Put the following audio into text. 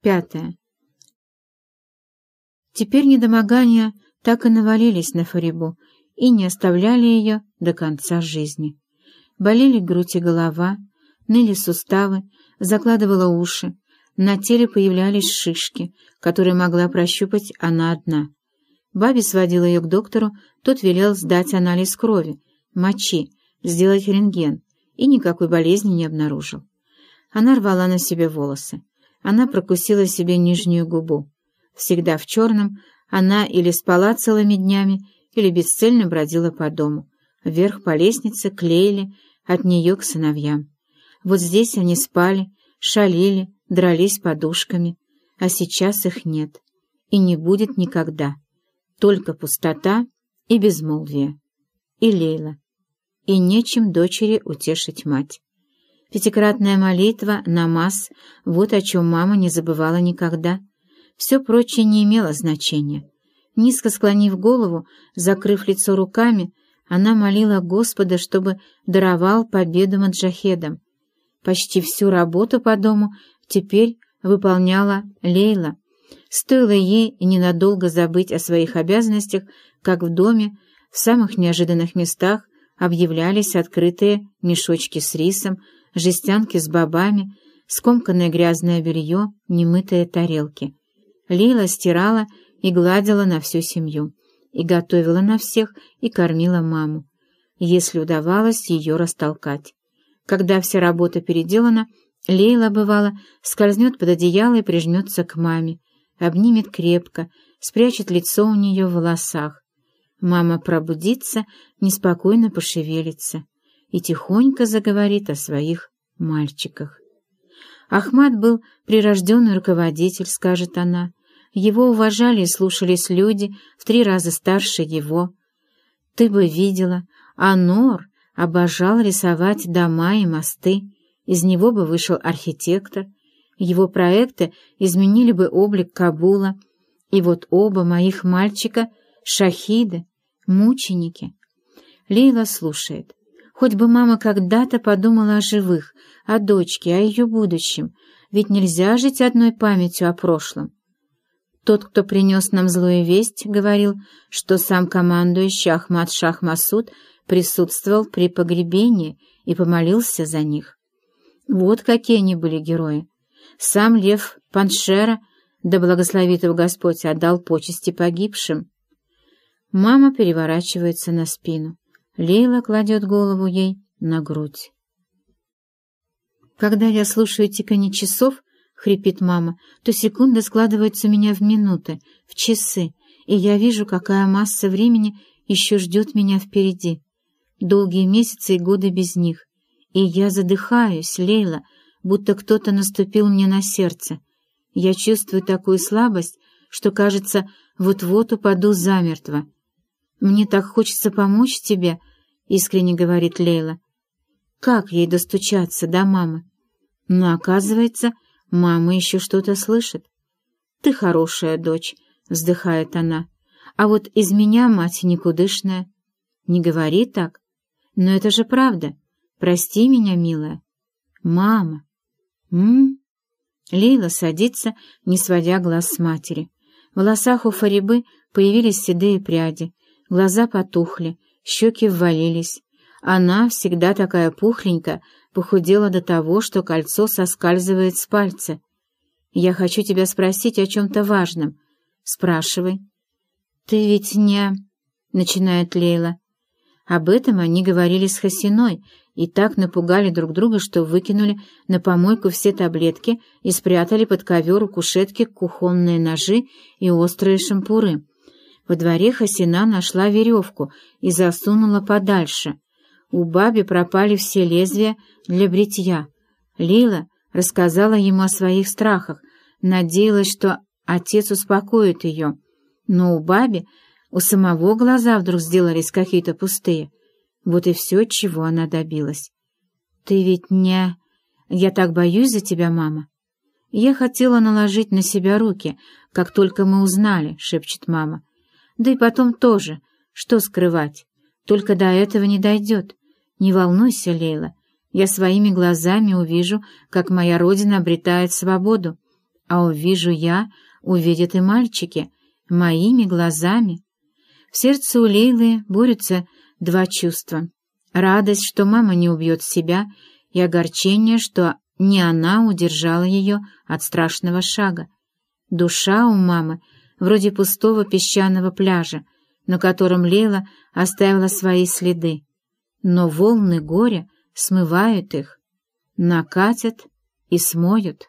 Пятое. Теперь недомогания так и навалились на Фарибу и не оставляли ее до конца жизни. Болели грудь и голова, ныли суставы, закладывала уши, на теле появлялись шишки, которые могла прощупать она одна. Баби сводила ее к доктору, тот велел сдать анализ крови, мочи, сделать рентген, и никакой болезни не обнаружил. Она рвала на себе волосы. Она прокусила себе нижнюю губу. Всегда в черном она или спала целыми днями, или бесцельно бродила по дому. Вверх по лестнице клеили от нее к сыновьям. Вот здесь они спали, шалили, дрались подушками, а сейчас их нет и не будет никогда. Только пустота и безмолвие. И Лейла. И нечем дочери утешить мать. Пятикратная молитва, намаз — вот о чем мама не забывала никогда. Все прочее не имело значения. Низко склонив голову, закрыв лицо руками, она молила Господа, чтобы даровал победу маджахедам. Почти всю работу по дому теперь выполняла Лейла. Стоило ей ненадолго забыть о своих обязанностях, как в доме, в самых неожиданных местах объявлялись открытые мешочки с рисом, жестянки с бобами, скомканное грязное белье, немытые тарелки. Лила стирала и гладила на всю семью, и готовила на всех, и кормила маму, если удавалось ее растолкать. Когда вся работа переделана, Лейла, бывало, скользнет под одеяло и прижмется к маме, обнимет крепко, спрячет лицо у нее в волосах. Мама пробудится, неспокойно пошевелится и тихонько заговорит о своих мальчиках. Ахмад был прирожденный руководитель, скажет она. Его уважали и слушались люди в три раза старше его. Ты бы видела, Анор обожал рисовать дома и мосты. Из него бы вышел архитектор. Его проекты изменили бы облик Кабула. И вот оба моих мальчика — шахиды, мученики. Лейла слушает. Хоть бы мама когда-то подумала о живых, о дочке, о ее будущем, ведь нельзя жить одной памятью о прошлом. Тот, кто принес нам злую весть, говорил, что сам командующий Ахмад Шах Масуд присутствовал при погребении и помолился за них. Вот какие они были герои. Сам Лев Паншера, да благословит его Господь, отдал почести погибшим. Мама переворачивается на спину. Лейла кладет голову ей на грудь. «Когда я слушаю тиканье часов, — хрипит мама, — то секунды складываются у меня в минуты, в часы, и я вижу, какая масса времени еще ждет меня впереди. Долгие месяцы и годы без них. И я задыхаюсь, Лейла, будто кто-то наступил мне на сердце. Я чувствую такую слабость, что, кажется, вот-вот упаду замертво. Мне так хочется помочь тебе, — искренне говорит Лейла. Как ей достучаться до мамы? Но, оказывается, мама еще что-то слышит. «Ты хорошая дочь», — вздыхает она. «А вот из меня мать никудышная». «Не говори так. Но это же правда. Прости меня, милая». «Мама». «М?», Лейла садится, не сводя глаз с матери. В волосах у Фарибы появились седые пряди, глаза потухли, щеки ввалились. Она, всегда такая пухленькая, похудела до того, что кольцо соскальзывает с пальца. «Я хочу тебя спросить о чем-то важном». «Спрашивай». «Ты ведь не...» — начинает Лейла. Об этом они говорили с Хасиной и так напугали друг друга, что выкинули на помойку все таблетки и спрятали под ковер у кушетки кухонные ножи и острые шампуры. Во дворе Хасина нашла веревку и засунула подальше. У баби пропали все лезвия для бритья. Лила рассказала ему о своих страхах, надеялась, что отец успокоит ее. Но у баби у самого глаза вдруг сделались какие-то пустые. Вот и все, чего она добилась. «Ты ведь не... Я так боюсь за тебя, мама». «Я хотела наложить на себя руки, как только мы узнали», — шепчет мама. Да и потом тоже. Что скрывать? Только до этого не дойдет. Не волнуйся, Лейла. Я своими глазами увижу, как моя родина обретает свободу. А увижу я, увидят и мальчики, моими глазами. В сердце у Лейлы борются два чувства. Радость, что мама не убьет себя, и огорчение, что не она удержала ее от страшного шага. Душа у мамы вроде пустого песчаного пляжа, на котором Лейла оставила свои следы. Но волны горя смывают их, накатят и смоют.